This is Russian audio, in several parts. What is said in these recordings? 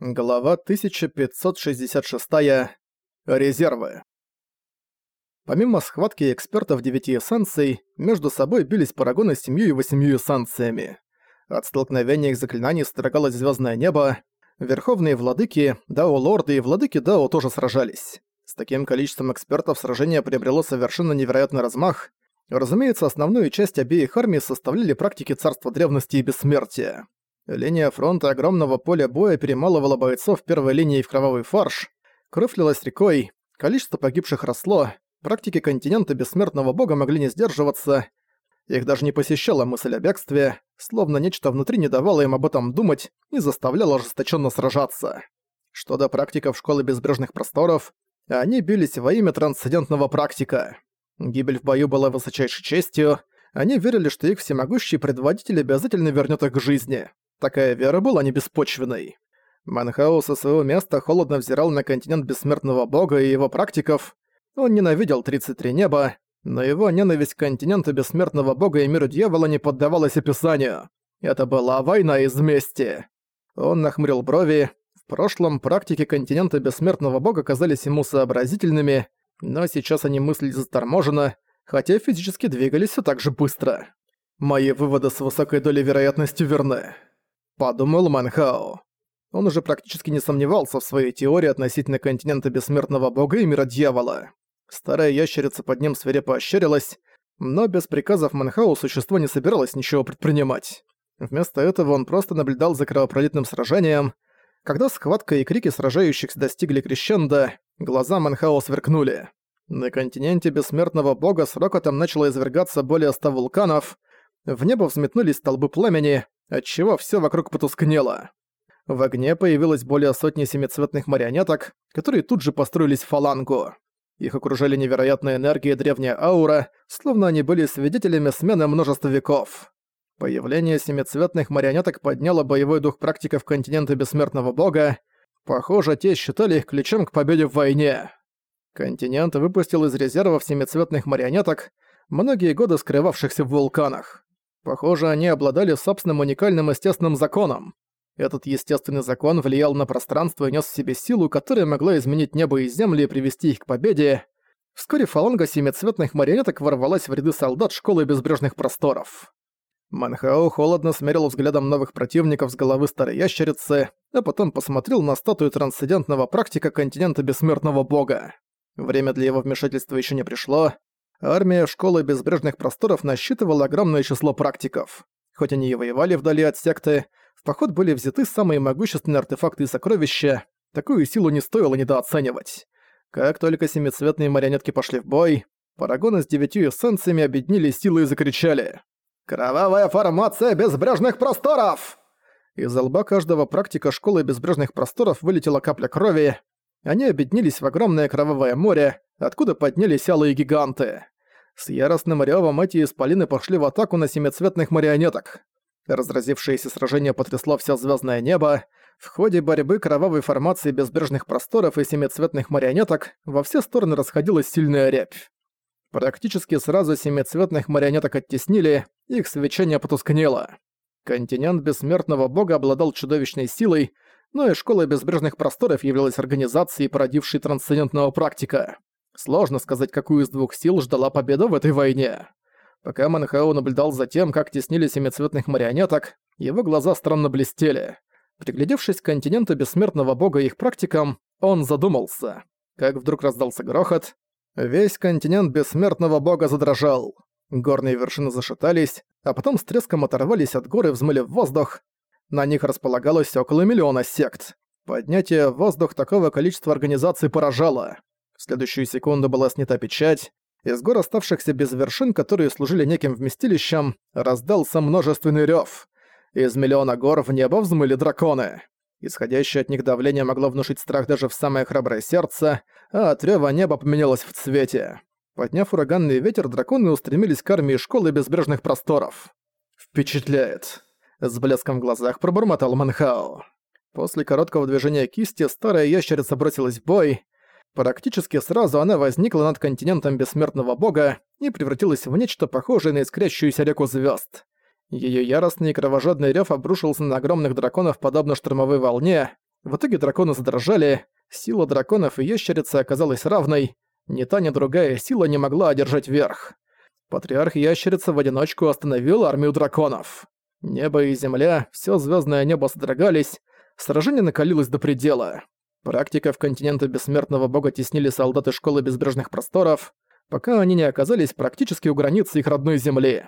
Глава 1566. Резервы. Помимо схватки экспертов девяти эссенций, между собой бились парагоны с семью и восемью эссенциями. От столкновения их заклинаний строгалось звездное небо, верховные владыки, дао-лорды и владыки дао тоже сражались. С таким количеством экспертов сражение приобрело совершенно невероятный размах. Разумеется, основную часть обеих армий составляли практики царства древности и бессмертия. Линия фронта огромного поля боя перемалывала бойцов первой линии в кровавый фарш, кровь рекой, количество погибших росло, практики континента бессмертного бога могли не сдерживаться, их даже не посещала мысль о бегстве, словно нечто внутри не давало им об этом думать и заставляло ожесточенно сражаться. Что до практиков школы безбрежных просторов, они бились во имя трансцендентного практика. Гибель в бою была высочайшей честью, они верили, что их всемогущий предводитель обязательно вернет их к жизни. Такая вера была не беспочвенной. Манхаус со своего места холодно взирал на континент бессмертного бога и его практиков. Он ненавидел 33 неба, но его ненависть к континенту бессмертного бога и миру дьявола не поддавалась описанию. Это была война из мести. Он нахмурил брови. В прошлом практики континента бессмертного бога казались ему сообразительными, но сейчас они мыслили заторможенно, хотя физически двигались все так же быстро. Мои выводы с высокой долей вероятности верны подумал Манхао. Он уже практически не сомневался в своей теории относительно континента бессмертного бога и мира дьявола. Старая ящерица под ним свирепо ощерилась, но без приказов Манхао существо не собиралось ничего предпринимать. Вместо этого он просто наблюдал за кровопролитным сражением. Когда схватка и крики сражающихся достигли крещенда, глаза Манхао сверкнули. На континенте бессмертного бога с рокотом начало извергаться более ста вулканов, в небо взметнулись столбы пламени, отчего все вокруг потускнело. В огне появилось более сотни семицветных марионеток, которые тут же построились в фалангу. Их окружали невероятная энергия и древняя аура, словно они были свидетелями смены множества веков. Появление семицветных марионеток подняло боевой дух практиков континента Бессмертного Бога. Похоже, те считали их ключом к победе в войне. Континент выпустил из резервов семицветных марионеток, многие годы скрывавшихся в вулканах. Похоже, они обладали собственным уникальным естественным законом. Этот естественный закон влиял на пространство и нес в себе силу, которая могла изменить небо и земли и привести их к победе. Вскоре фаланга семицветных марионеток ворвалась в ряды солдат школы безбрежных просторов. Манхао холодно смерил взглядом новых противников с головы старой ящерицы, а потом посмотрел на статую трансцендентного практика континента бессмертного бога. Время для его вмешательства еще не пришло, Армия школы безбрежных просторов насчитывала огромное число практиков. Хоть они и воевали вдали от секты, в поход были взяты самые могущественные артефакты и сокровища, такую силу не стоило недооценивать. Как только семицветные марионетки пошли в бой, парагоны с девятью эссенциями объединили силы и закричали «Кровавая формация безбрежных просторов!» Из лба каждого практика школы безбрежных просторов вылетела капля крови. Они объединились в огромное кровавое море, откуда поднялись алые гиганты. С яростным рёвом эти исполины пошли в атаку на семицветных марионеток. Разразившееся сражение потрясло все звездное небо. В ходе борьбы кровавой формации безбрежных просторов и семицветных марионеток во все стороны расходилась сильная рябь. Практически сразу семицветных марионеток оттеснили, их свечение потускнело. Континент бессмертного бога обладал чудовищной силой, но и Школа безбрежных просторов являлась организацией, породившей трансцендентного практика. Сложно сказать, какую из двух сил ждала победа в этой войне. Пока Манхао наблюдал за тем, как теснили семицветных марионеток, его глаза странно блестели. Приглядевшись к континенту бессмертного бога и их практикам, он задумался. Как вдруг раздался грохот. Весь континент бессмертного бога задрожал. Горные вершины зашатались, а потом с треском оторвались от горы и взмыли в воздух. На них располагалось около миллиона сект. Поднятие в воздух такого количества организаций поражало. В следующую секунду была снята печать, из гор оставшихся без вершин, которые служили неким вместилищем, раздался множественный рёв. Из миллиона гор в небо взмыли драконы. Исходящее от них давление могло внушить страх даже в самое храброе сердце, а от рёва небо поменялось в цвете. Подняв ураганный ветер, драконы устремились к армии школы безбрежных просторов. «Впечатляет!» — с блеском в глазах пробормотал Манхао. После короткого движения кисти старая ящерица бросилась в бой, Практически сразу она возникла над континентом бессмертного бога и превратилась в нечто похожее на искрящуюся реку звезд. Ее яростный и кровожадный рев обрушился на огромных драконов подобно штормовой волне. В итоге драконы задрожали, сила драконов и ящерицы оказалась равной, ни та, ни другая сила не могла одержать верх. Патриарх ящерица в одиночку остановил армию драконов. Небо и земля, все звездное небо содрогались, сражение накалилось до предела. Практика в континенты бессмертного бога теснили солдаты школы безбрежных просторов, пока они не оказались практически у границы их родной земли.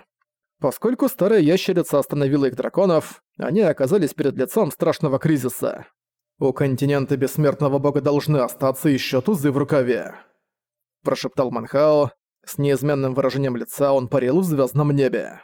Поскольку старая ящерица остановила их драконов, они оказались перед лицом страшного кризиса. У континента бессмертного бога должны остаться еще тузы в рукаве. Прошептал Манхао. С неизменным выражением лица он парил в звездном небе.